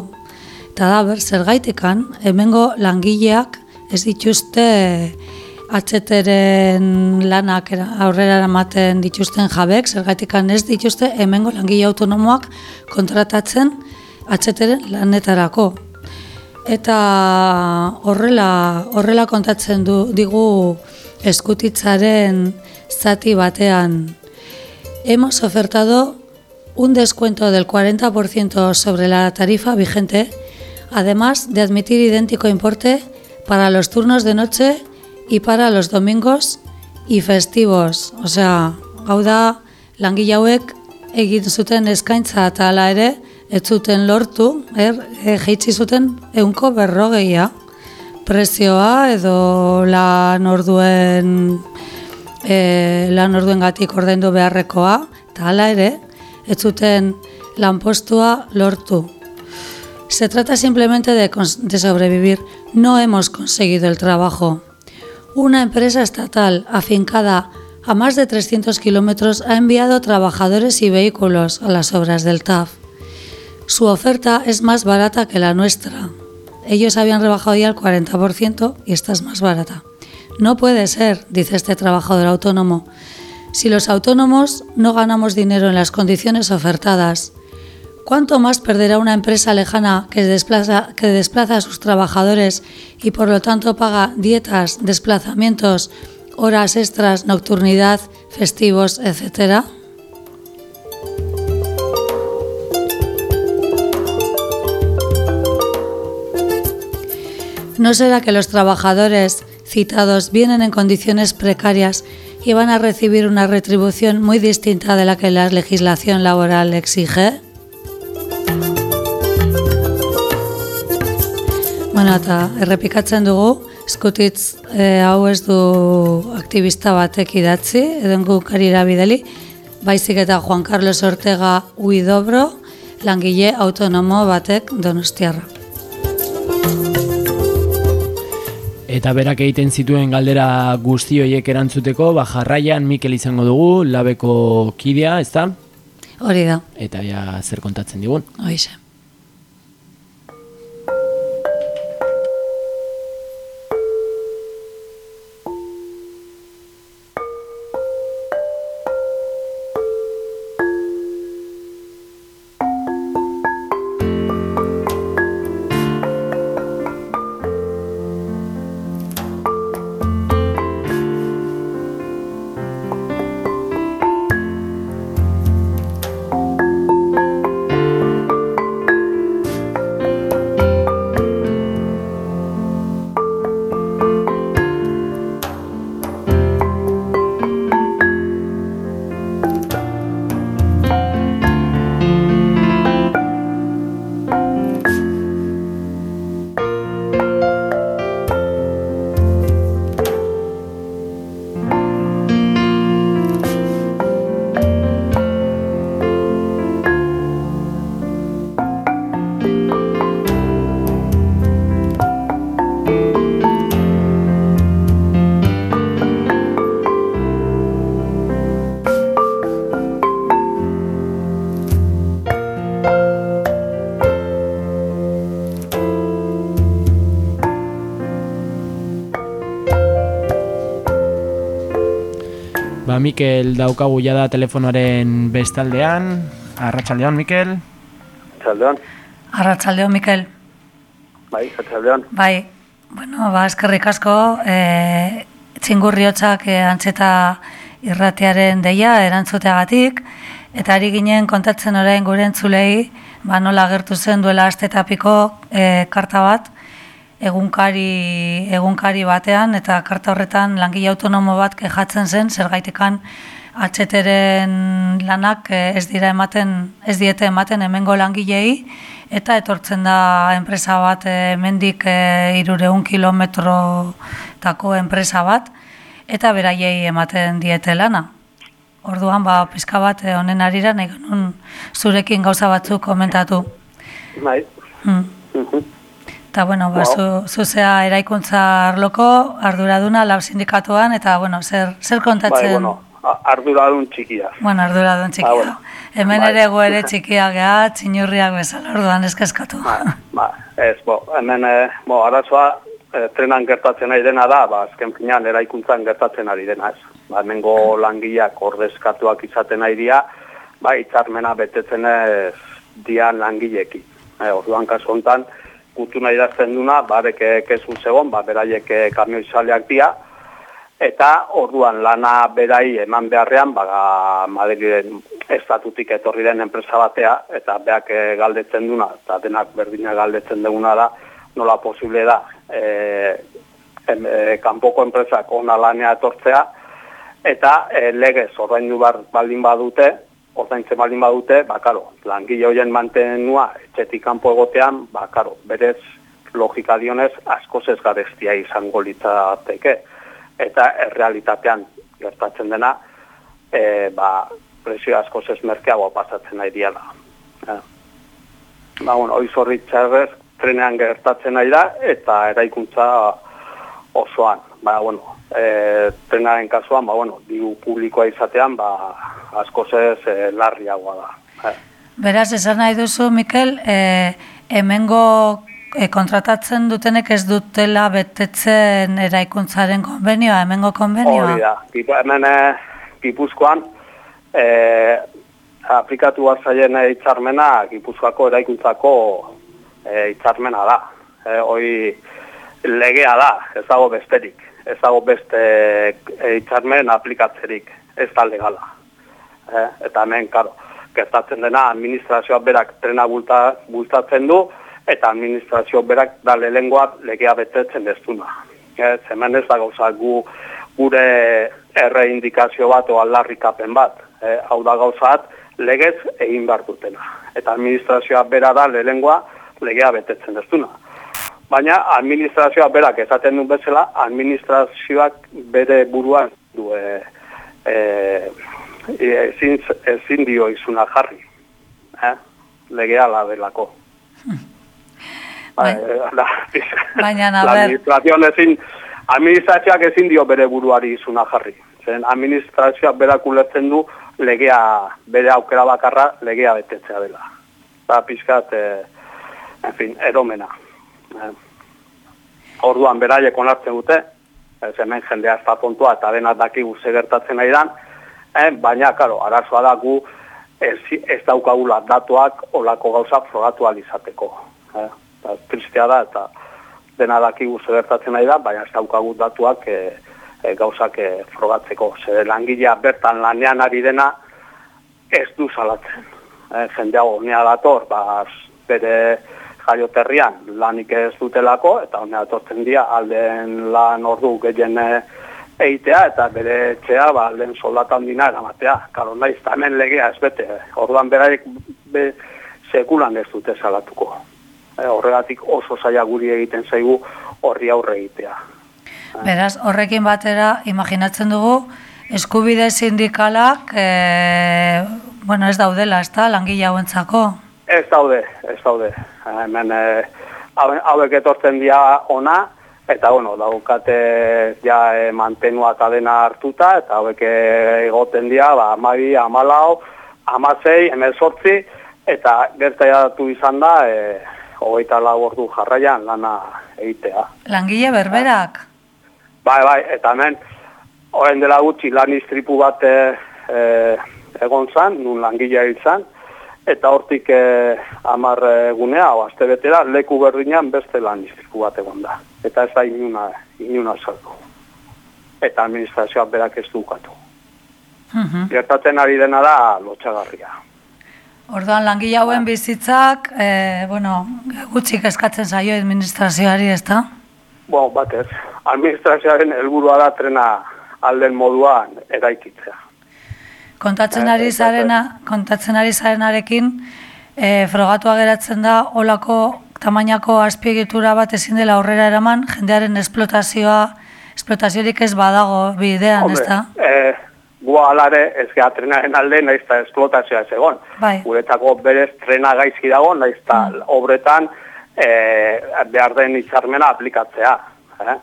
S2: Eta da, ber, zergaitikan, hemengo langileak ez dituzte atxeteren lanak era- aurrera eramaten dituzten jabek, zergatikan ez dituzte hemengo langile autonomoak kontratatzen atxeteren lanetarako. Eta horrela, horrela kontatzen du digu eskutitzaren zati batean. Hemos ofertado un descuento del 40% sobre la tarifa vigente, además de admitir idéntico importe para los turnos de noche y para los domingos y festivos. Osea, hau da, langile hauek egin zuten eskaintza eta hala ere, ez zuten lortu, er, e, jeitsi zuten eunko berrogeia prezioa edo lan orduen e, lan orduen gatik ordaindu beharrekoa, eta hala ere, ez zuten lanpostua lortu. Se trata simplemente de, de sobrevivir. No hemos conseguido el trabajo. Una empresa estatal afincada a más de 300 kilómetros ha enviado trabajadores y vehículos a las obras del TAF. Su oferta es más barata que la nuestra. Ellos habían rebajado ya el 40% y esta es más barata. No puede ser, dice este trabajador autónomo. Si los autónomos no ganamos dinero en las condiciones ofertadas, ¿cuánto más perderá una empresa lejana que desplaza, que desplaza a sus trabajadores y por lo tanto paga dietas, desplazamientos, horas extras, nocturnidad, festivos, etcétera? ¿No será que los trabajadores citados vienen en condiciones precarias y van a recibir una retribución muy distinta de la que la legislación laboral exige? Bueno, eta errepikatzen dugu, eskutitz e, hau ez du aktivista batek idatzi, edo gukari erabideli, baizik eta Juan Carlos Ortega Huidobro, langile autonomo batek donostiarra.
S5: Eta berak egiten zituen galdera guzti horiek erantzuteko, ba jarraian Mikel izango dugu, labeko kidea, ezta?
S2: Hori da,
S5: Eta ja zer kontatzen digun.
S2: hoize.
S5: Mikel daukagu jada telefonoaren bestaldean. Arratsaldeon Mikel.
S10: Txaldeon,
S2: Arratzaldeo, Mikel.
S10: bai, txaldeon.
S2: Bai, bueno, ba, eskerrik asko, e, txingurriotzak e, antzeta irratiaren deia erantzuteagatik, eta ari ginen kontatzen orain gure entzulei, ba, nola agertu zen duela astetapiko e, karta bat, egunkari, egunkari batean, eta karta horretan langile autonomo bat kejatzen zen, zergaitikan atxeteren lanak eh, ez dira ematen, ez diete ematen hemengo langilei, eta etortzen da enpresa bat eh, hemendik e, irureun kilometrotako enpresa bat, eta beraiei ematen diete lana. Orduan, ba, pizka bat eh, honen arira, nahi zurekin gauza batzuk komentatu.
S10: Bai.
S2: Hmm. Eta, bueno, ba,
S10: Wow.
S2: zu, zuzea eraikuntza arloko arduraduna lab sindikatuan, eta, bueno, zer, zer kontatzen...
S10: Bai, bueno, arduradun txikia.
S2: Bueno, arduradun txikia.
S10: Ah, bueno.
S2: Hemen
S10: Bai.
S2: ere gu ere txikia geha, txinurriak bezala, orduan eskeskatu.
S10: Ba, ez, bo, hemen, e, bo, arazoa, e, trenan gertatzen ari dena da, ba, azken finean eraikuntzan gertatzen ari dena, ez. Ba, hemengo langileak ordezkatuak izaten ari dira, ba, hitzarmena betetzen ez dian langileekin. E, orduan kasu honetan, gutuna idazten duna, barek kezu zegon, ba, beraiek eh, kamioizaleak dira, eta orduan lana berai eman beharrean, ba, Madrilen estatutik etorri den enpresa batea, eta beak eh, galdetzen duna, eta denak berdina galdetzen duguna da, nola posible da, e, em, e, kanpoko enpresak ona lanea etortzea, eta e, legez ordaindu bar baldin badute, ordaintzen baldin badute, ba, karo, langile horien mantenua etxetik kanpo egotean, ba, karo, berez logika dionez askoz ez garestia izango litzateke. Eta errealitatean gertatzen dena, e, ba, presio askoz ez merkeago pasatzen nahi diala. Ja. Ba, bueno, hoi zorritxarrez trenean gertatzen nahi da, eta eraikuntza osoan. ba, bueno, e, trenaren kasuan, ba, bueno, diru publikoa izatean, ba, askoz ez e, larriagoa da. Eh.
S2: Beraz, esan nahi duzu, Mikel, e, hemengo e, kontratatzen dutenek ez dutela betetzen eraikuntzaren konbenioa, hemengo konbenioa?
S10: Hori da, Gipu- hemen e, Gipuzkoan, e, aplikatu zaien e, hitzarmena Gipuzkoako eraikuntzako e, hitzarmena da. E, hori legea da, ez dago besterik, ez dago beste e, hitzarmen aplikatzerik, ez da legala. E, eta hemen, karo, gertatzen dena administrazioa berak trena bulta, bultatzen du, eta administrazio berak da lehengoa legea betetzen deztuna. Ez, hemen ez da gauza gu gure erreindikazio bat o aldarrikapen bat. E, hau da gauzat legez egin behar dutena. Eta administrazioa bera da lehengoa legea betetzen deztuna. Baina administrazioa berak esaten du bezala, administrazioak bere buruan du e, e, ezin, ezin dio izuna jarri. Eh? Legea la delako. Bai, la,
S2: Baina,
S10: la
S2: a ber,
S10: administrazioan ezin, administrazioak ezin dio bere buruari izuna jarri. Zen administrazioak berak ulertzen du legea, bere aukera bakarra legea betetzea dela. Eta pixkat, eh, en fin, eromena. Eh. Orduan beraiek onartzen dute, ez hemen jendea ez da tontua eta denak dakigu ze gertatzen nahi dan, eh, baina, karo, arazoa da gu ez, ez daukagula datuak olako gauza frogatu ahal izateko. Eh. Eta tristea da eta dena dakigu ze gertatzen nahi da, baina ez daukagu datuak e, e, gauzak e, frogatzeko. Zer langilea bertan lanean ari dena ez du salatzen. E, jendea honea dator, ba, bere jaioterrian lanik ez dutelako, eta honea datortzen dira alden lan ordu gehien e, eitea, eta bere etxea ba, lehen soldatan dina eramatea. Karo, nahiz, eta hemen legea ez bete. Orduan beraik be, sekulan ez dute salatuko. E, horregatik oso zaila guri egiten zaigu horri aurre egitea.
S2: beraz, horrekin batera, imaginatzen dugu, eskubide sindikalak, e, bueno, ez daudela, ez da, langile hauentzako.
S10: Ez daude, ez daude. Hemen e, haue- hauek etortzen dira ona, eta bueno, daukate ja e, mantenua kadena hartuta, eta hauek egoten dira, ba, amabi, amalau, amasei, emezortzi, eta gertaiatu izan da, e, hogeita lau ordu jarraian lana egitea.
S2: Langile berberak.
S10: Bai, bai, eta hemen, orain dela gutxi lan istripu bat e, egon zan, nun langilea izan, eta hortik e, amar egunea, o aste betera, leku berdinean beste lan istripu bat egon da. Eta ez da inuna, inuna saldu. Eta administrazioak berak ez dukatu.
S2: Mhm.
S10: Gertatzen ari dena da lotxagarria.
S2: Orduan langile hauen bizitzak, e, bueno, gutxik eskatzen zaio administrazioari, ez da?
S10: Bo, batez, administrazioaren helburua da trena alden moduan eraikitzea.
S2: Kontatzen ari zarena, kontatzen ari zarenarekin, e, frogatua geratzen da olako tamainako azpiegitura bat ezin dela aurrera eraman, jendearen esplotazioa, esplotaziorik ez badago bidean, ez da?
S10: e, gu alare ez geha trenaren alde nahiz eta esplotazioa ez egon.
S2: Bai.
S10: Guretako berez trena gaizki dago, nahiz eta obretan e, behar den hitzarmena aplikatzea. Eh?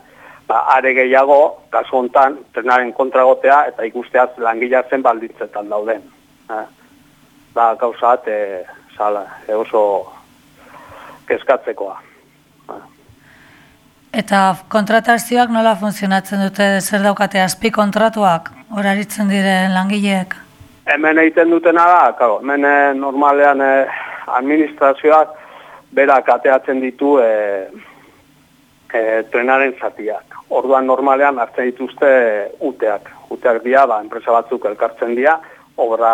S10: Ba, are gehiago, kasu hontan, trenaren kontragotea eta ikusteaz langilea zen balditzetan dauden. Eh? Da, gauza bat, e, sala, e, oso kezkatzekoa.
S2: Eta kontratazioak nola funtzionatzen dute, zer daukate azpi kontratuak, horaritzen diren langileek?
S10: Hemen egiten dutena da, claro, hemen eh, normalean eh, administrazioak berak ateatzen ditu eh, eh, trenaren zatiak. Orduan normalean hartzen dituzte uteak. Uteak dira, ba, enpresa batzuk elkartzen dira, obra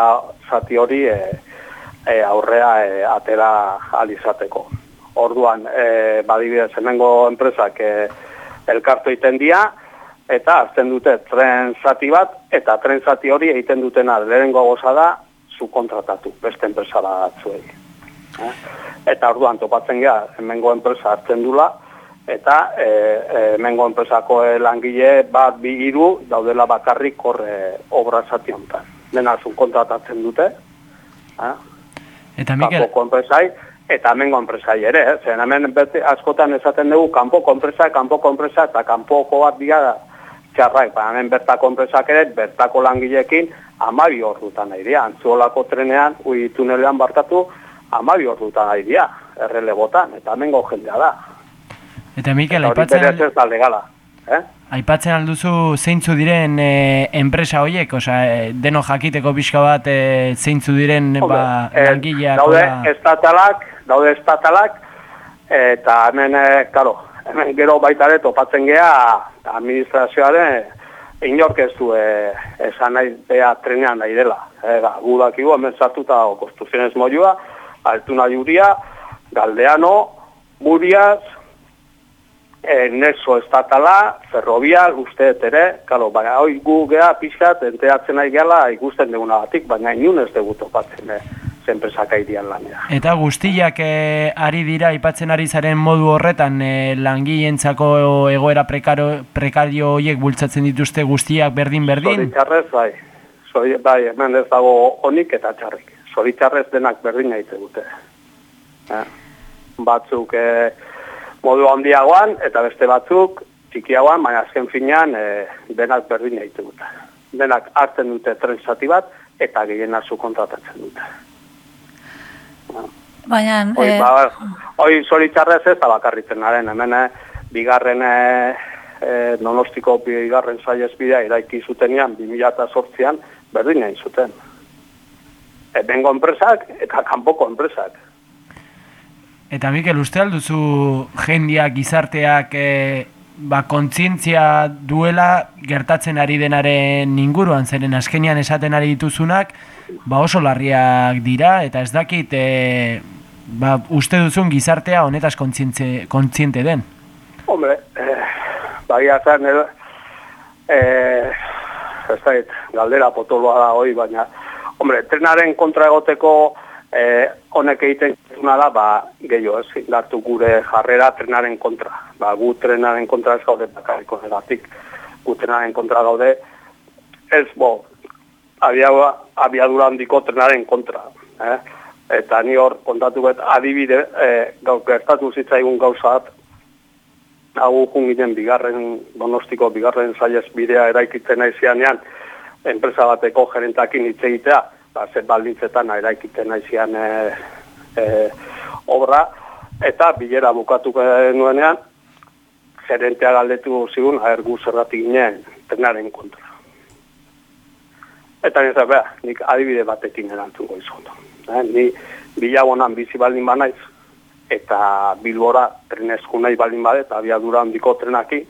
S10: zati hori eh, eh, aurrea eh, atera alizateko. Orduan, eh, badibidez, hemengo enpresak eh, elkartu egiten dira, eta hartzen dute tren zati bat, eta tren zati hori egiten dutena lehenengo goza da, zu kontratatu, beste enpresa batzuei. Eh? Eta orduan topatzen gea, hemengo enpresa hartzen dula, eta e, e, hemengo enpresako e, langile bat bi hiru daudela bakarrik hor e, obra zati honetan. Dena kontratatzen dute, eh?
S5: Eta Mikel,
S10: kanpoko enpresai, eta hemengo enpresai ere, eh? zen hemen bete askotan esaten dugu kanpoko enpresa, kanpoko enpresa, eta kanpoko bat dira txarrak, ba, hemen bertako enpresak ere, bertako langileekin amabi ordutan nahi dira. Antzuolako trenean, ui tunelean barkatu, amabi ordutan nahi dira, errelebotan, eta hemengo jendea da.
S5: Eta Mikel, aipatzen,
S10: da legala. Eh?
S5: aipatzen alduzu zeintzu diren e, enpresa horiek, osea, e, deno jakiteko pixka bat e, zeintzu diren ba,
S10: eh,
S5: langileak,
S10: daude
S5: hola.
S10: estatalak, daude estatalak, eta hemen, eh, karo, hemen gero baita ere topatzen gea administrazioaren inork ez du eh, esan nahi bea trenean nahi dela. Eh, ba, gu dakigu hemen sartuta dago Konstrukziones Mollua, Altuna Juria, Galdeano, Murias, eh, Neso Estatala, Ferrovial, uste dut ere, karo, baina hoi gu gea pixkat enteatzen nahi gehala ikusten degunagatik, baina inun ez dugu topatzen eh, zenpresak aidian lanera.
S5: Eta guztiak e, ari dira, aipatzen ari zaren modu horretan, e, langileentzako egoera prekaro, prekario horiek bultzatzen dituzte guztiak berdin-berdin?
S10: Zoritxarrez, bai. Zori, bai, hemen ez dago onik eta txarrik. Zoritxarrez denak berdin egite dute. Eh? Batzuk eh, modu handiagoan eta beste batzuk txikiagoan, baina azken finean eh, denak berdin egite dute. Denak hartzen dute tren zati bat eta gehiena zu kontratatzen dute.
S2: Baina,
S10: Hoi,
S2: eh,
S10: ba, hoi zoritxarrez ez da bakarritzen garen, hemen eh, bigarren eh, eh, donostiko bigarren saihesbidea eraiki zutenean 2008an berdin egin zuten. Ebengo enpresak eta kanpoko enpresak.
S5: Eta Mikel, uste alduzu jendiak, gizarteak, e, ba, kontzientzia duela gertatzen ari denaren inguruan, zeren askenean esaten ari dituzunak, ba oso larriak dira, eta ez dakit, e, ba, uste duzun gizartea honetaz kontziente den.
S10: Hombre, eh, bagia zen, eh, eh, ez da, galdera potoloa da hoi, baina, hombre, trenaren kontra egoteko eh, honek egiten duna da, ba, gehiago ez, indartu gure jarrera trenaren kontra. Ba, gu trenaren kontra ez gaude bakarriko negatik, gu trenaren kontra gaude, ez, bo, abiadura, abiadura handiko trenaren kontra. Eh? Eta ni hor kontatu bet adibide, eh, gau, gertatu zitzaigun gauza bat, hau junginen bigarren, donostiko bigarren saiez bidea eraikitzen naizianean, enpresa bateko gerentakin hitz egitea, ba, ze baldintzetan eraikiten naizian e, e, obra, eta bilera bukatuko nuenean, gerentea galdetu zigun, aher gu zergatik ginen, trenaren kontra. Eta nire, beha, nik adibide batekin erantzungo izun. Eh, ni bilabonan bizi baldin banaiz, eta bilbora trenezku nahi baldin bade, eta abiadura handiko trenaki,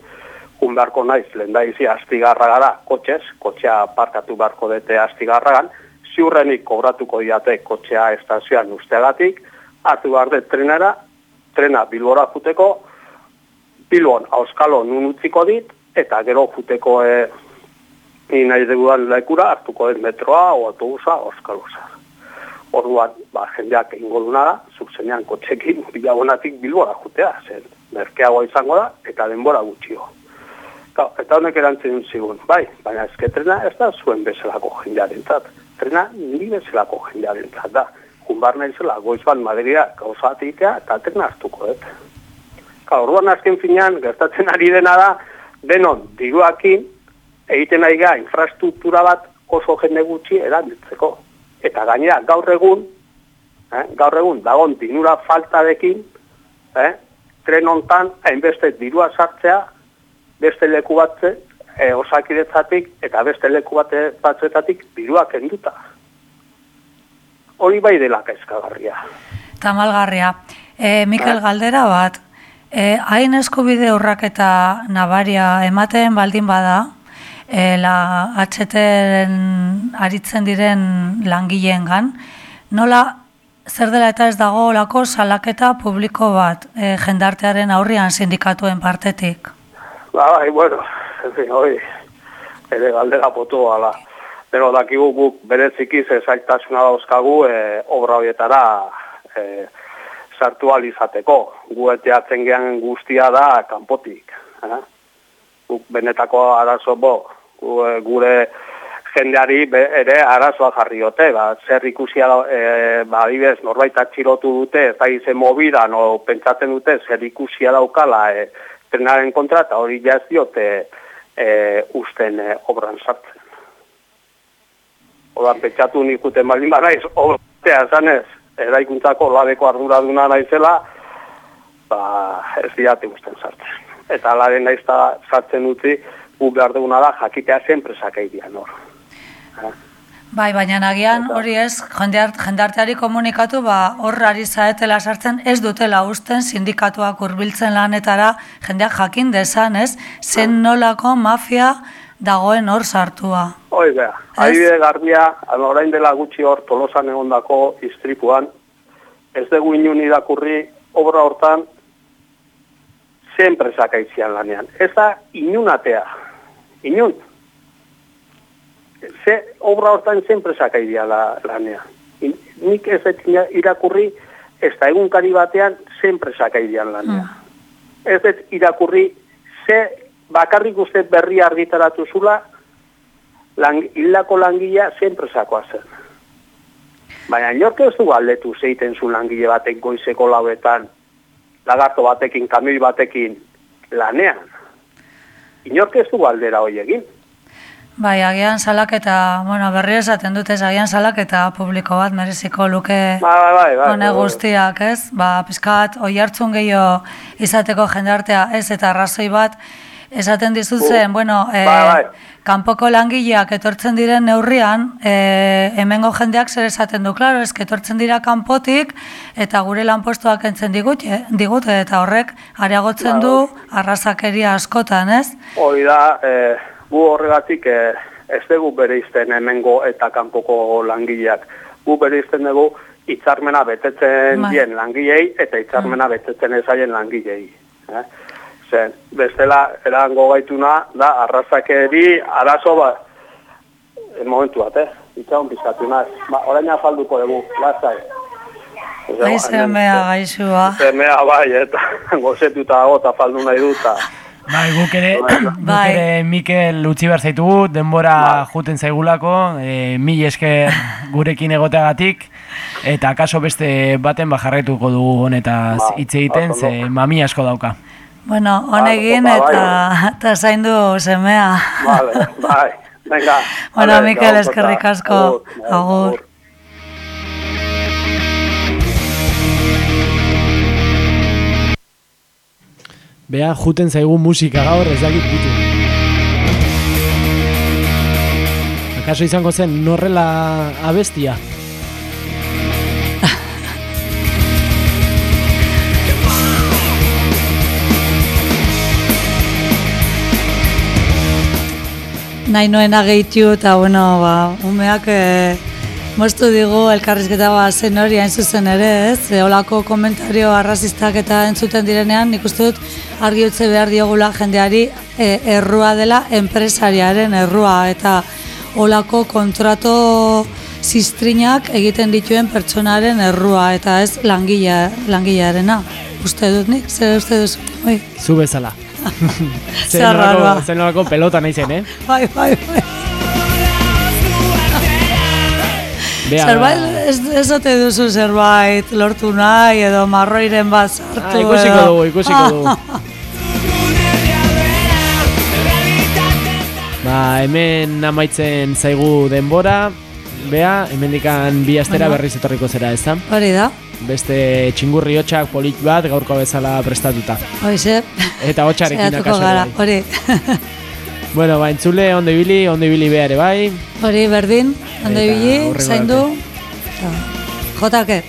S10: jun beharko naiz, lehen daizi astigarra gara, kotxez, kotxea parkatu beharko dute astigarragan, ziurrenik kobratuko diate kotxea estazioan usteagatik, hartu behar dut trenera, trena bilbora futeko, bilbon auskalo nun utziko dit, eta gero futeko e, ni nahi dudan lekura hartuko dut metroa, o autobusa, auskalosa. Orduan, ba, jendeak egingo duna da, zuzenean kotxekin bilabonatik bilbora jutea, zen merkeagoa izango da, eta denbora gutxio. Ka, eta honek erantzen zigun, bai, baina ezketrena ez da zuen bezalako jendearen Trena ni bezalako jendearen da. Junbar nahi zela, goiz bat Madria gauza egitea, eta trena hartuko, dut. Ka, orduan azken finean, gertatzen ari dena da, denon, diruakin, egiten ga, infrastruktura bat oso jende gutxi erabiltzeko. Eta gainera, gaur egun, eh, gaur egun, dagon dinura faltadekin, eh, tren hontan, hainbeste dirua sartzea, beste leku batze, e, osakidetzatik eta beste leku bate batzetatik dirua kenduta. Hori bai dela kezkagarria.
S2: tamalgarria. E, Mikel Galdera bat, e, hain eskubide urrak eta nabaria ematen baldin bada, e, la HT-en aritzen diren langileengan, nola zer dela eta ez dago olako salaketa publiko bat e, jendartearen aurrian sindikatuen partetik?
S10: Ba, bai, bueno, en fin, hoi, ere galdera potu ala. Pero dakigu guk bereziki ze zailtasuna dauzkagu e, obra horietara e, sartu ahal izateko. Gu eteatzen gean guztia da kanpotik. Eh? Guk benetako arazo bo, gu, e, gure jendeari be, ere arazoa jarriote, ba, zer ikusia e, ba, adibidez, norbait atxilotu dute, ez da izen movida, no, pentsatzen dute, zer ikusia daukala, e, trenaren kontra, eta hori jaz diote e, usten e, obran sartzen. Oda, petxatu nik uten baldin banaiz, obratea zanez, eraikuntzako labeko arduraduna naizela, ba, ez diate usten sartzen. Eta alaren naizta sartzen utzi, gu behar duguna da, jakitea zenpresak eidian hor.
S2: Bai, baina agian hori ez, jendeart, jendarteari komunikatu, ba, hor ari zaetela sartzen, ez dutela usten sindikatuak hurbiltzen lanetara, jendeak jakin dezan, ez, zen nolako mafia dagoen hor sartua.
S10: Hoi beha, adibide garbia, orain dela gutxi hor tolosan egondako istripuan, ez dugu inun irakurri obra hortan ze enpresak aitzian lanean. Ez da inunatea, inun. Ze obra hortan ze enpresak aidia la, lanean. In, nik ez dut irakurri ez da egunkari batean ze enpresak aidian lanean. Ez dut irakurri ze bakarrik uste berri argitaratu zula lang, hildako langilea ze enpresakoa zen. Baina inork ez du galdetu zeiten zu langile batek goizeko lauetan, lagarto batekin, kamioi batekin lanean. Inork ez du galdera hoi egin.
S2: Bai, agian salaketa, bueno, berri esaten dut ez, agian salaketa publiko bat mereziko luke
S10: Bai, bai, bai, bai,
S2: hone
S10: bai.
S2: guztiak, ez? Ba, pizkat, oi hartzun gehiago izateko jendartea, ez, eta arrazoi bat, esaten dizuzen, bueno, e,
S10: Bai, bai.
S2: kanpoko langileak etortzen diren neurrian, e, hemengo jendeak zer esaten du, klaro, ez, etortzen dira kanpotik, eta gure lanpostuak entzen digute, digute eta horrek areagotzen du arrazakeria askotan, ez?
S10: Hoi da, e, gu horregatik e, ez dugu bereizten hemengo eta kanpoko langileak. Gu bereizten dugu hitzarmena betetzen
S2: Bai.
S10: dien langilei eta hitzarmena betetzen ezaien langilei. Eh? Zen, bestela, erango gaituna, da, arrazakeri, arazo bat, momentu bat, eh? Itxaun pizkatu naz. Ba, orain afalduko dugu, lasai.
S2: Bai, zemea gaixua.
S10: Zemea bai, eta gozetuta dago eta faldu nahi duta.
S5: Bai, guk ere, guk
S2: Bai.
S5: ere Mikel utzi behar zaitugu, denbora juten zaigulako, e, mil esker gurekin egoteagatik, eta kaso beste baten bajarretuko dugu honetaz
S10: Ba,
S5: hitz egiten, ze mami asko dauka.
S2: Bueno, honegin eta,
S10: bai.
S2: eta zaindu semea.
S10: Vale, bai, venga.
S2: Bueno, Mikel, eskerrik
S10: kota.
S2: asko.
S10: Agur,
S5: Bea, juten zaigu musika gaur, ez dakit bitu. Akaso izango zen norrela abestia?
S2: nahi noena gehitu eta bueno, ba, umeak e, moztu digu elkarrizketa ba, zen hori hain zuzen ere, ez? Olako komentario arrazistak eta entzuten direnean, nik uste dut argi utze behar diogula jendeari e, errua dela enpresariaren errua eta olako kontrato ziztrinak egiten dituen pertsonaren errua eta ez langilea, langilearena. Uste dut nik, zer uste duzu? Oi,
S5: Zu bezala.
S2: Zer arraroa.
S5: zen nolako pelota nahi zen, eh?
S2: bai, bai, bai.
S5: Bea,
S2: Zerbait, ez, ez ote duzu zerbait lortu nahi edo marroiren bat sartu
S5: Ah, ikusiko
S2: edo-
S5: dugu, ikusiko dugu. Ba, hemen amaitzen zaigu denbora, bea, hemendikan bi astera
S2: Bueno.
S5: berriz etorriko zera, ez da?
S2: Hori da,
S5: Beste txingurri hotxak polit bat gaurko bezala prestatuta.
S2: hoize.
S5: Eta hotxarekin akaso
S2: hori.
S5: Bueno, ba, entzule, ondo ibili, ondo ibili behar ere bai.
S2: Hori berdin, ondo ibili, zaindu. eta Jotake.